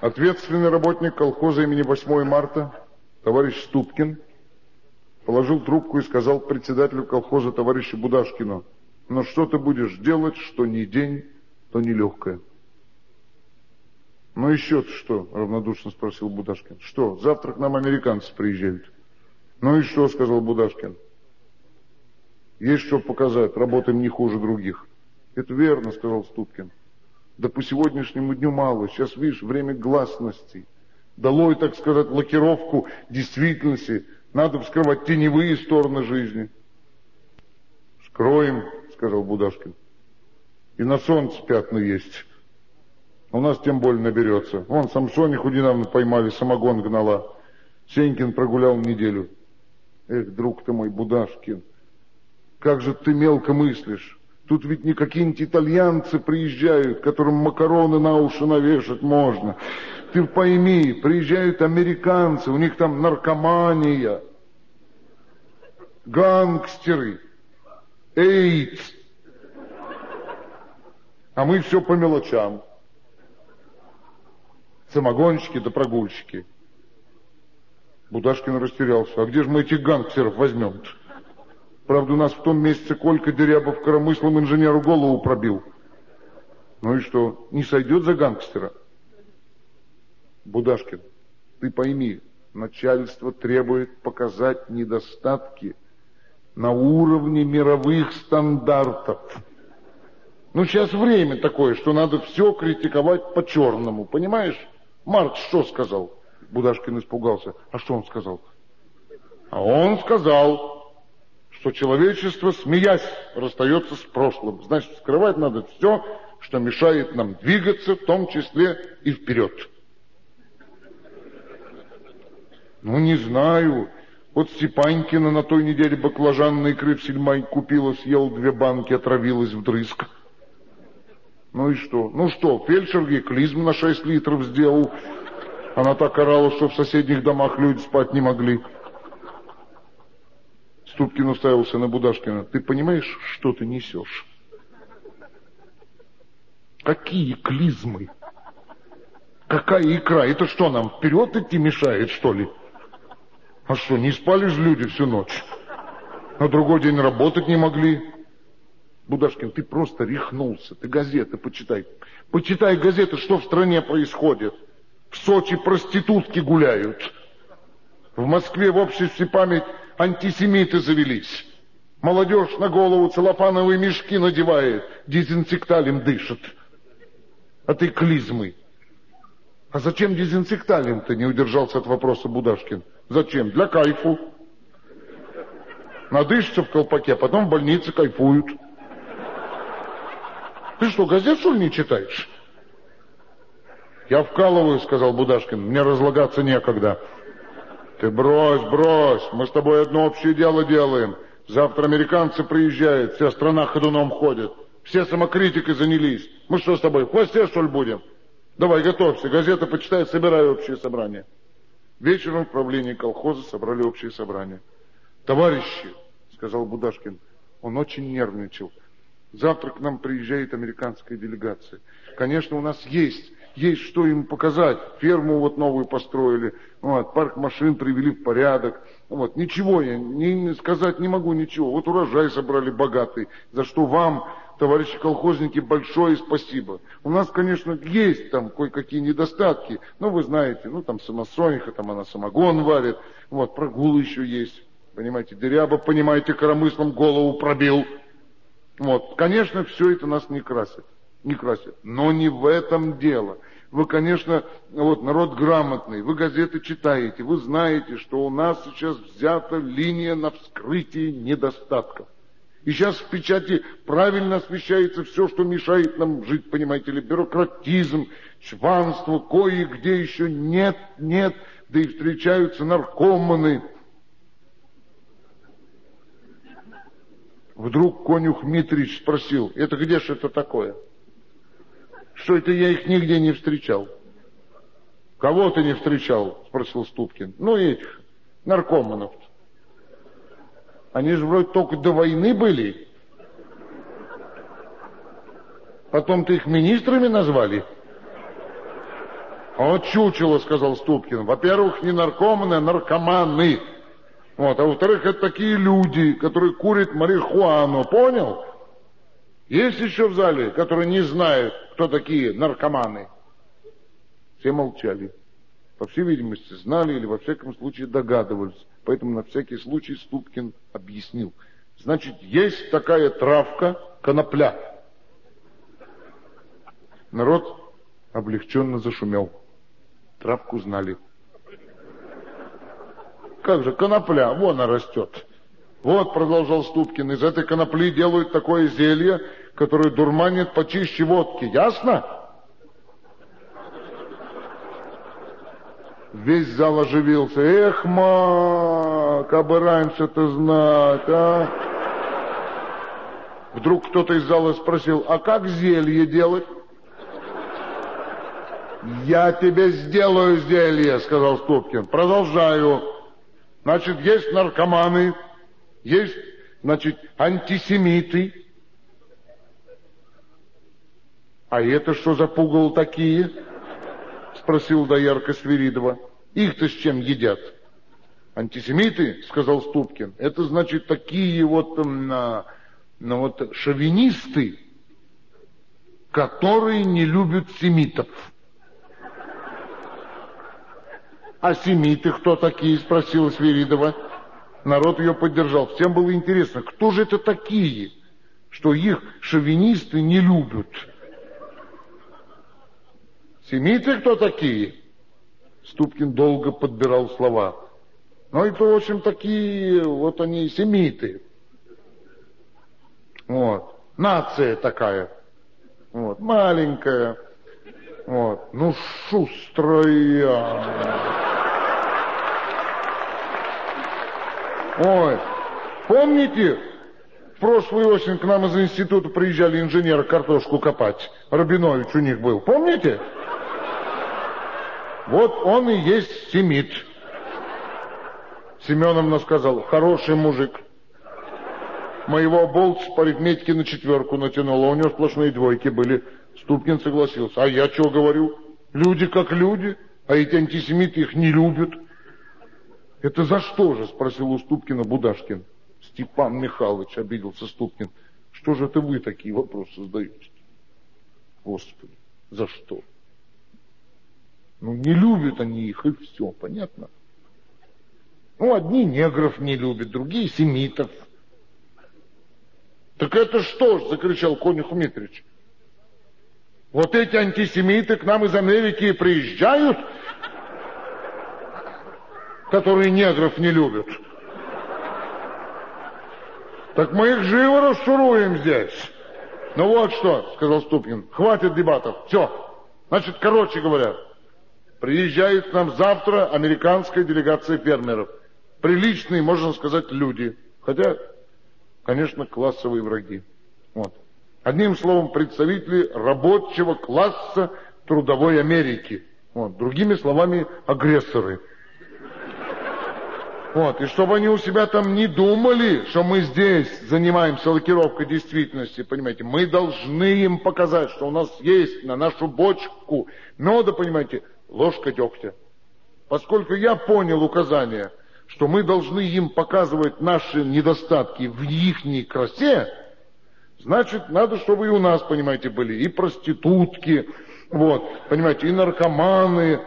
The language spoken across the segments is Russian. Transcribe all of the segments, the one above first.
Ответственный работник колхоза имени 8 марта, товарищ Ступкин, положил трубку и сказал председателю колхоза товарищу Будашкину, но что ты будешь делать, что ни день, то нелегкое. Ну еще что? равнодушно спросил Будашкин. Что, завтра к нам американцы приезжают. Ну и что, сказал Будашкин. Есть что показать, работаем не хуже других. Это верно, сказал Ступкин. Да по сегодняшнему дню мало. Сейчас, видишь, время гласности. Долой, так сказать, лакировку действительности. Надо вскрывать теневые стороны жизни. Скроем, сказал Будашкин. И на солнце пятна есть. У нас тем более наберется. Вон, Самсониху недавно поймали, самогон гнала. Сенькин прогулял неделю. Эх, друг ты мой, Будашкин, как же ты мелко мыслишь. Тут ведь не какие-нибудь итальянцы приезжают, которым макароны на уши навешать можно. Ты пойми, приезжают американцы, у них там наркомания, гангстеры, эйдс. А мы все по мелочам. Самогонщики да прогульщики. Будашкин растерялся. А где же мы этих гангстеров возьмем -то? Правда, у нас в том месяце Колька Дерябов коромыслом инженеру голову пробил. Ну и что, не сойдет за гангстера? Будашкин, ты пойми, начальство требует показать недостатки на уровне мировых стандартов. Ну, сейчас время такое, что надо все критиковать по-черному, понимаешь? Маркс что сказал? Будашкин испугался. А что он сказал? А он сказал, что человечество, смеясь, расстается с прошлым. Значит, скрывать надо все, что мешает нам двигаться, в том числе и вперед. Ну, не знаю. Вот Степанькина на той неделе баклажанной икры в сельмай купила, съел две банки, отравилась вдрызг. Ну и что? Ну что, фельдшер ей клизм на шесть литров сделал. Она так орала, что в соседних домах люди спать не могли. Ступкин уставился на Будашкина. Ты понимаешь, что ты несешь? Какие клизмы? Какая икра? Это что, нам вперед идти мешает, что ли? А что, не спали же люди всю ночь? На другой день работать не могли? Будашкин, ты просто рехнулся. Ты газеты почитай. Почитай газеты, что в стране происходит. В Сочи проститутки гуляют. В Москве в обществе память антисемиты завелись. Молодежь на голову целлофановые мешки надевает, дезинсекталем дышит. А ты клизмы. А зачем дезинсекталем-то, не удержался от вопроса Будашкин. Зачем? Для кайфу. Надышится в колпаке, а потом в больнице кайфуют. Ты что, газет, что ли, не читаешь? Я вкалываю, сказал Будашкин, мне разлагаться некогда. Ты брось, брось, мы с тобой одно общее дело делаем. Завтра американцы приезжают, вся страна ходуном ходит. Все самокритикой занялись. Мы что с тобой, в хвосте, что ли, будем? Давай, готовься, газеты почитай, собирай общее собрание. Вечером в правлении колхоза собрали общее собрание. Товарищи, сказал Будашкин, он очень нервничал. Завтра к нам приезжает американская делегация. Конечно, у нас есть есть что им показать. Ферму вот новую построили, вот, парк машин привели в порядок. Вот, ничего я не, сказать не могу, ничего. Вот урожай собрали богатый, за что вам, товарищи колхозники, большое спасибо. У нас, конечно, есть там кое-какие недостатки, но вы знаете, ну там самосониха, там она самогон варит, вот, прогулы еще есть. Понимаете, дыряба, понимаете, коромыслом голову пробил. Вот, конечно, все это нас не красит не красят. Но не в этом дело. Вы, конечно, вот народ грамотный, вы газеты читаете, вы знаете, что у нас сейчас взята линия на вскрытие недостатков. И сейчас в печати правильно освещается все, что мешает нам жить, понимаете ли, бюрократизм, чванство, кое-где еще нет, нет, да и встречаются наркоманы. Вдруг конюх Митрич спросил, это где же это такое? Что это я их нигде не встречал. Кого ты не встречал? Спросил Ступкин. Ну, этих, наркоманов. Они же вроде только до войны были. Потом ты их министрами назвали. Вот чучело, сказал Ступкин. Во-первых, не наркоманы, а наркоманы. Вот. А во-вторых, это такие люди, которые курят марихуану. Понял? Есть еще в зале, которые не знают, кто такие наркоманы. Все молчали. По всей видимости, знали или во всяком случае догадывались. Поэтому на всякий случай Ступкин объяснил. Значит, есть такая травка, конопля. Народ облегченно зашумел. Травку знали. Как же, конопля, вон она растет. Вот, продолжал Ступкин, из этой конопли делают такое зелье, которое дурманит почище водки. Ясно? Весь зал оживился. Эх, ма, как бы раньше-то знать, а? Вдруг кто-то из зала спросил, а как зелье делать? Я тебе сделаю зелье, сказал Ступкин. Продолжаю. Значит, есть наркоманы, есть, значит, антисемиты. А это что за пугал такие? Спросил доярка Свиридова. Их-то с чем едят? Антисемиты, сказал Ступкин, это значит такие вот, ну, вот шовинисты, которые не любят семитов. А семиты кто такие? Спросила Свиридова. Народ ее поддержал. Всем было интересно, кто же это такие, что их шовинисты не любят? Семиты кто такие? Ступкин долго подбирал слова. Ну, это, в общем, такие, вот они, семиты. Вот. Нация такая. Вот. Маленькая. Вот. Ну, шустрая. Ой, помните, в прошлую осень к нам из института приезжали инженеры картошку копать. Рабинович у них был, помните? Вот он и есть Семит. Семеновна сказал, хороший мужик. Моего болт по арифметике на четверку натянула, у него сплошные двойки были. Ступкин согласился. А я что говорю? Люди как люди, а эти антисемиты их не любят. Это за что же? Спросил у Ступкина Будашкин. Степан Михайлович обиделся Ступкин. Что же это вы такие вопросы задаете? Господи, за что? Ну, не любят они их, и все, понятно? Ну, одни негров не любят, другие семитов. Так это что ж, закричал Конюх Митрич. Вот эти антисемиты к нам из Америки приезжают которые негров не любят. Так мы их живо расшуруем здесь. Ну вот что, сказал Ступкин, хватит дебатов, все. Значит, короче говоря, приезжает к нам завтра американская делегация фермеров. Приличные, можно сказать, люди. Хотя, конечно, классовые враги. Вот. Одним словом, представители рабочего класса трудовой Америки. Вот. Другими словами, агрессоры. Вот, и чтобы они у себя там не думали, что мы здесь занимаемся лакировкой действительности, понимаете, мы должны им показать, что у нас есть на нашу бочку меда, понимаете, ложка дегтя. Поскольку я понял указание, что мы должны им показывать наши недостатки в ихней красе, значит, надо, чтобы и у нас, понимаете, были и проститутки, вот, понимаете, и наркоманы,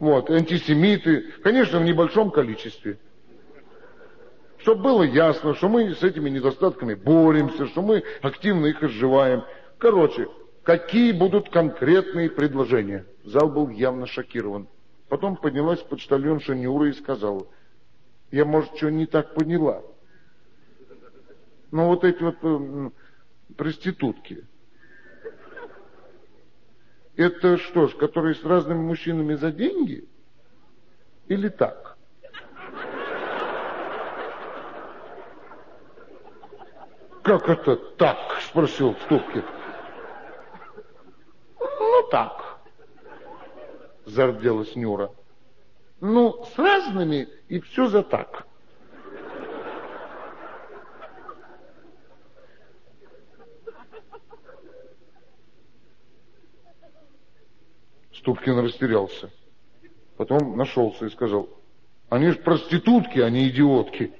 вот, антисемиты, конечно, в небольшом количестве. Чтобы было ясно, что мы с этими недостатками боремся, что мы активно их изживаем. Короче, какие будут конкретные предложения? Зал был явно шокирован. Потом поднялась почтальонша Нюра и сказала, я, может, что не так поняла. Но вот эти вот проститутки, это что ж, которые с разными мужчинами за деньги? Или так? Как это так? Спросил Ступкин. Ну так. Зарделась Нюра. Ну, с разными и все за так. Ступкин растерялся. Потом нашелся и сказал, они же проститутки, а не идиотки.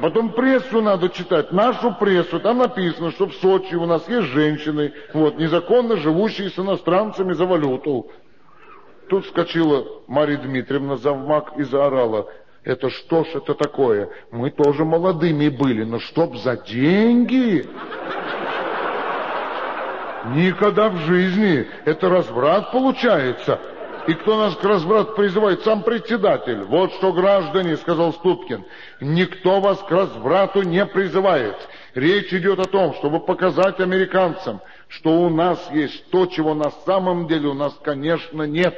Потом прессу надо читать, нашу прессу. Там написано, что в Сочи у нас есть женщины, вот, незаконно живущие с иностранцами за валюту. Тут вскочила Марья Дмитриевна, завмак, и заорала. Это что ж это такое? Мы тоже молодыми были, но чтоб за деньги... Никогда в жизни. Это разврат получается. И кто нас к разврату призывает? Сам председатель. Вот что, граждане, сказал Ступкин, никто вас к разврату не призывает. Речь идет о том, чтобы показать американцам, что у нас есть то, чего на самом деле у нас, конечно, нет.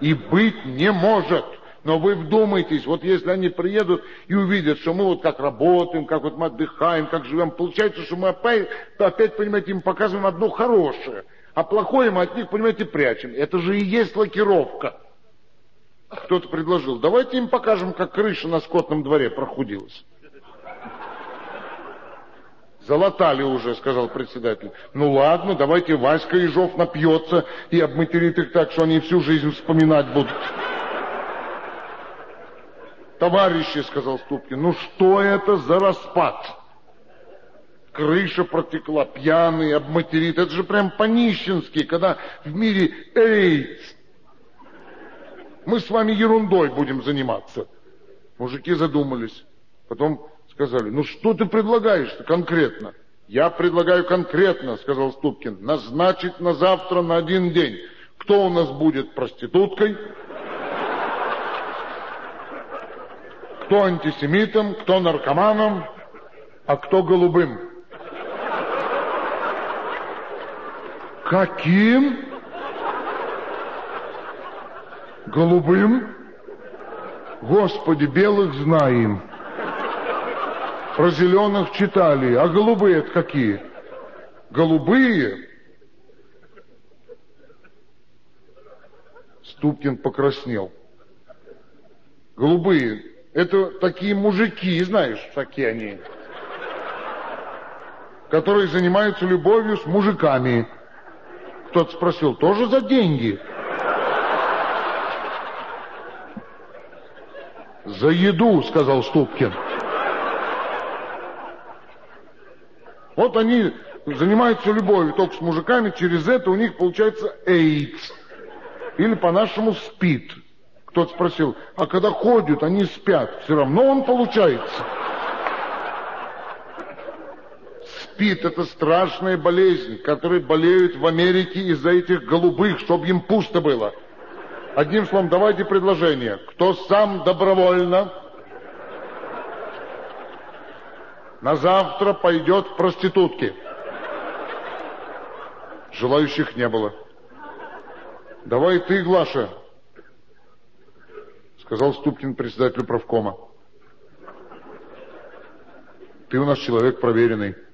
И быть не может. Но вы вдумайтесь, вот если они приедут и увидят, что мы вот как работаем, как вот мы отдыхаем, как живем, получается, что мы опять, опять понимаете, им показываем одно хорошее – а плохое мы от них, понимаете, прячем. Это же и есть лакировка. Кто-то предложил, давайте им покажем, как крыша на скотном дворе прохудилась. Залатали уже, сказал председатель. Ну ладно, давайте Васька Ежов напьется и обматерит их так, что они всю жизнь вспоминать будут. Товарищи, сказал Ступкин, ну что это за распад? Крыша протекла, пьяный, обматерит. Это же прям по-нищенски, когда в мире эйдс. Мы с вами ерундой будем заниматься. Мужики задумались. Потом сказали, ну что ты предлагаешь-то конкретно? Я предлагаю конкретно, сказал Ступкин, назначить на завтра на один день. Кто у нас будет проституткой? Кто антисемитом, кто наркоманом, а кто голубым? Каким? Голубым? Господи, белых знаем. Про зеленых читали. А голубые это какие? Голубые? Ступкин покраснел. Голубые. Это такие мужики, знаешь, такие они. Которые занимаются любовью с мужиками. Кто-то спросил, тоже за деньги? За еду, сказал Ступкин. Вот они занимаются любовью только с мужиками, через это у них получается эйдс. Или по-нашему спит. Кто-то спросил, а когда ходят, они спят, все равно он получается. СПИД – это страшная болезнь, которой болеют в Америке из-за этих голубых, чтобы им пусто было. Одним словом, давайте предложение. Кто сам добровольно на завтра пойдет в проститутки? Желающих не было. Давай ты, Глаша, сказал Ступкин председателю правкома. Ты у нас человек проверенный.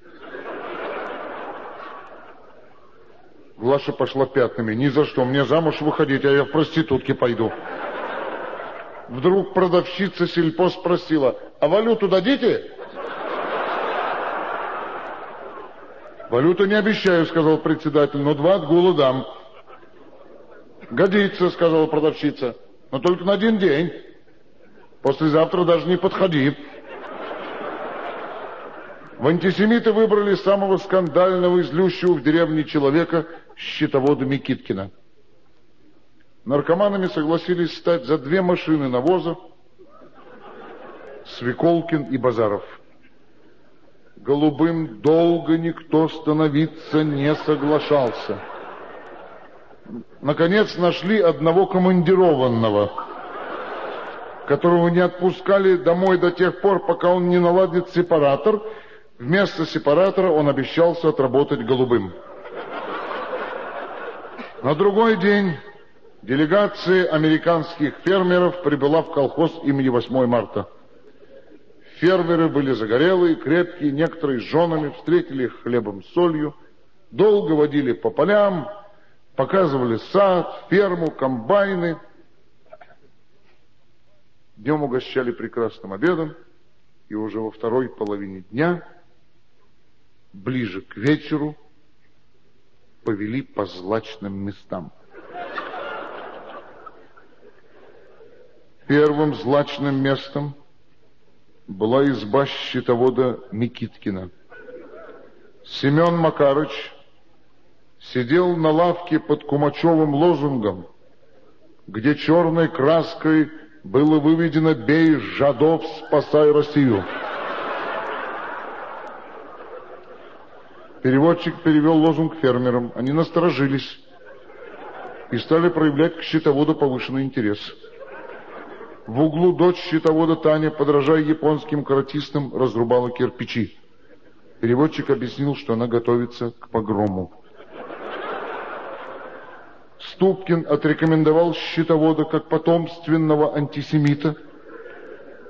Глаша пошла пятнами. Ни за что. Мне замуж выходить, а я в проститутки пойду. Вдруг продавщица сельпо спросила, а валюту дадите? Валюту не обещаю, сказал председатель, но два отгула дам. Годится, сказала продавщица, но только на один день. Послезавтра даже не подходи. В антисемиты выбрали самого скандального и злющего в деревне человека, счетовода Микиткина. Наркоманами согласились стать за две машины навоза Свеколкин и Базаров. Голубым долго никто становиться не соглашался. Наконец нашли одного командированного, которого не отпускали домой до тех пор, пока он не наладит сепаратор – Вместо сепаратора он обещался отработать голубым. На другой день делегация американских фермеров прибыла в колхоз имени 8 марта. Фермеры были загорелые, крепкие, некоторые с женами, встретили их хлебом с солью, долго водили по полям, Показывали сад, ферму, комбайны. Днем угощали прекрасным обедом, и уже во второй половине дня, ближе к вечеру, повели по злачным местам. Первым злачным местом была изба щитовода Микиткина. Семен Макарыч сидел на лавке под Кумачевым лозунгом, где черной краской было выведено «Бей жадов, спасай Россию». Переводчик перевел лозунг фермерам. Они насторожились и стали проявлять к счетоводу повышенный интерес. В углу дочь счетовода Таня, подражая японским каратистам, разрубала кирпичи. Переводчик объяснил, что она готовится к погрому. Ступкин отрекомендовал счетовода как потомственного антисемита,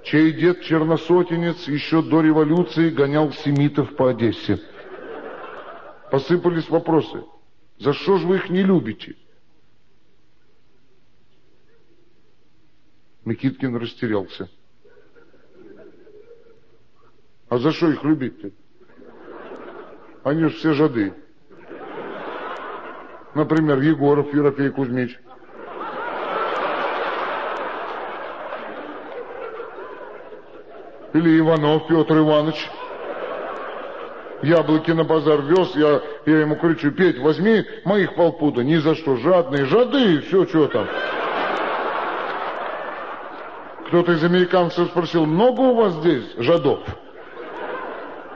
чей дед черносотенец еще до революции гонял семитов по Одессе. Посыпались вопросы. За что же вы их не любите? Микиткин растерялся. А за что их любить-то? Они же все жады. Например, Егоров Ерофей Кузьмич. Или Иванов Петр Иванович. Яблоки на базар вез, я, я ему кричу, Петь, возьми моих полпуда. Ни за что, жадные, жады, все, что там. Кто-то из американцев спросил, много у вас здесь жадов?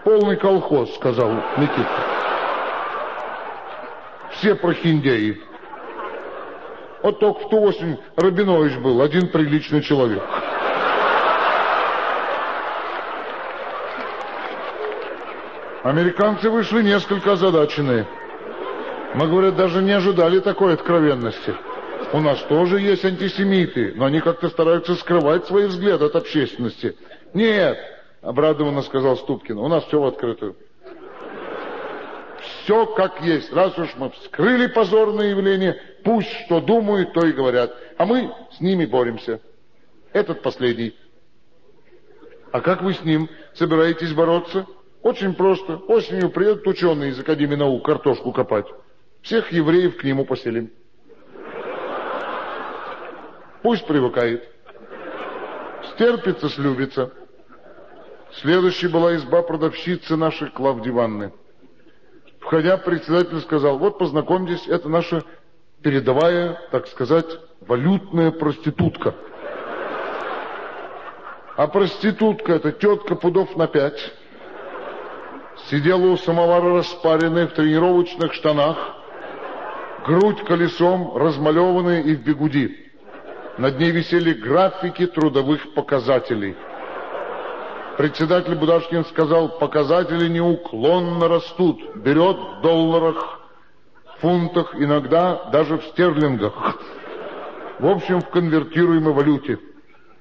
Полный колхоз, сказал Никита. Все прохиндеи. Вот только в ту осень Рабинович был, один приличный человек. Американцы вышли несколько озадаченные. Мы, говорят, даже не ожидали такой откровенности. У нас тоже есть антисемиты, но они как-то стараются скрывать свои взгляды от общественности. Нет, обрадованно сказал Ступкин, у нас все в открытую. Все как есть. Раз уж мы вскрыли позорное явление, пусть что думают, то и говорят. А мы с ними боремся. Этот последний. А как вы с ним собираетесь бороться? Очень просто. Осенью приедут ученые из Академии наук картошку копать. Всех евреев к нему поселим. Пусть привыкает. Стерпится, слюбится. Следующей была изба продавщицы нашей Клавди Ивановны. Входя, председатель сказал, вот познакомьтесь, это наша передовая, так сказать, валютная проститутка. А проститутка это тетка пудов на пять. Сидела у самовара распаренная в тренировочных штанах, грудь колесом, размалеванная и в бегуди. Над ней висели графики трудовых показателей. Председатель Будашкин сказал, показатели неуклонно растут. Берет в долларах, фунтах, иногда даже в стерлингах. В общем, в конвертируемой валюте.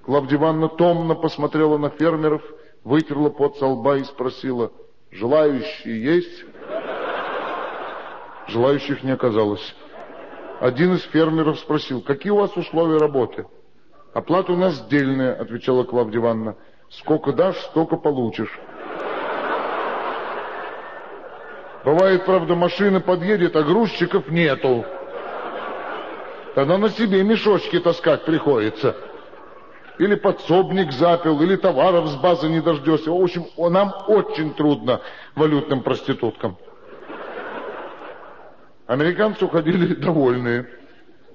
Клавдия Ивановна томно посмотрела на фермеров, вытерла пот со лба и спросила, желающие есть? Желающих не оказалось. Один из фермеров спросил, какие у вас условия работы? Оплата у нас сдельная, отвечала Клавдия Ивановна. Сколько дашь, столько получишь. Бывает, правда, машина подъедет, а грузчиков нету. Тогда на себе мешочки таскать приходится. Или подсобник запил, или товаров с базы не дождешься. В общем, нам очень трудно валютным проституткам. Американцы уходили довольные.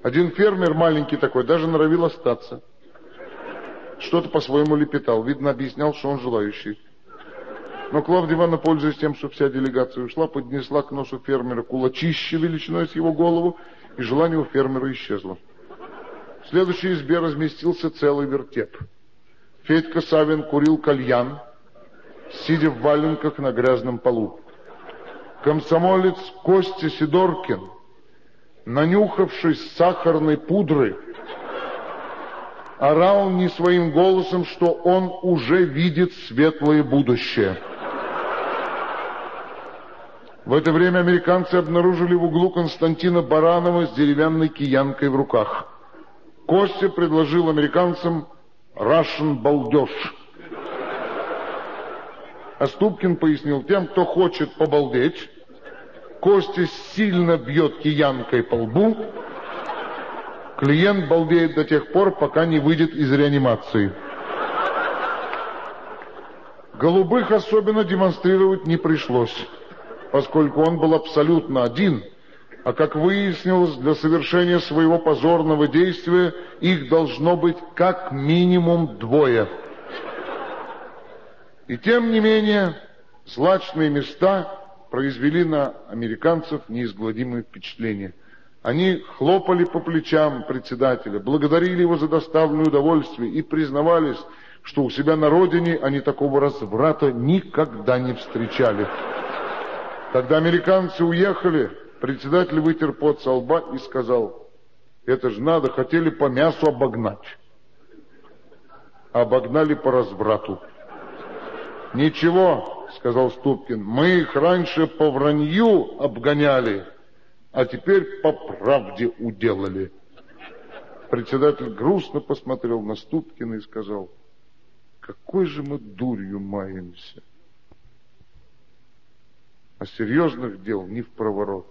Один фермер маленький такой даже норовил остаться. Что-то по-своему лепетал. Видно, объяснял, что он желающий. Но Клавдия Ивановна, пользуясь тем, что вся делегация ушла, поднесла к носу фермера кулачище величиной с его голову, и желание у фермера исчезло. В следующей избе разместился целый вертеп. Федька Савин курил кальян, сидя в валенках на грязном полу комсомолец Костя Сидоркин, нанюхавшись сахарной пудры, орал не своим голосом, что он уже видит светлое будущее. В это время американцы обнаружили в углу Константина Баранова с деревянной киянкой в руках. Костя предложил американцам «Russian балдеж». Оступкин пояснил тем, кто хочет побалдеть, Костя сильно бьет киянкой по лбу, клиент балдеет до тех пор, пока не выйдет из реанимации. Голубых особенно демонстрировать не пришлось поскольку он был абсолютно один, а как выяснилось, для совершения своего позорного действия их должно быть как минимум двое. И тем не менее, злачные места произвели на американцев неизгладимое впечатление. Они хлопали по плечам председателя, благодарили его за доставленное удовольствие и признавались, что у себя на родине они такого разврата никогда не встречали. Когда американцы уехали, председатель вытер пот со лба и сказал, это же надо, хотели по мясу обогнать. Обогнали по разврату. Ничего, сказал Ступкин, мы их раньше по вранью обгоняли, а теперь по правде уделали. Председатель грустно посмотрел на Ступкина и сказал, какой же мы дурью маемся а серьезных дел не в проворот.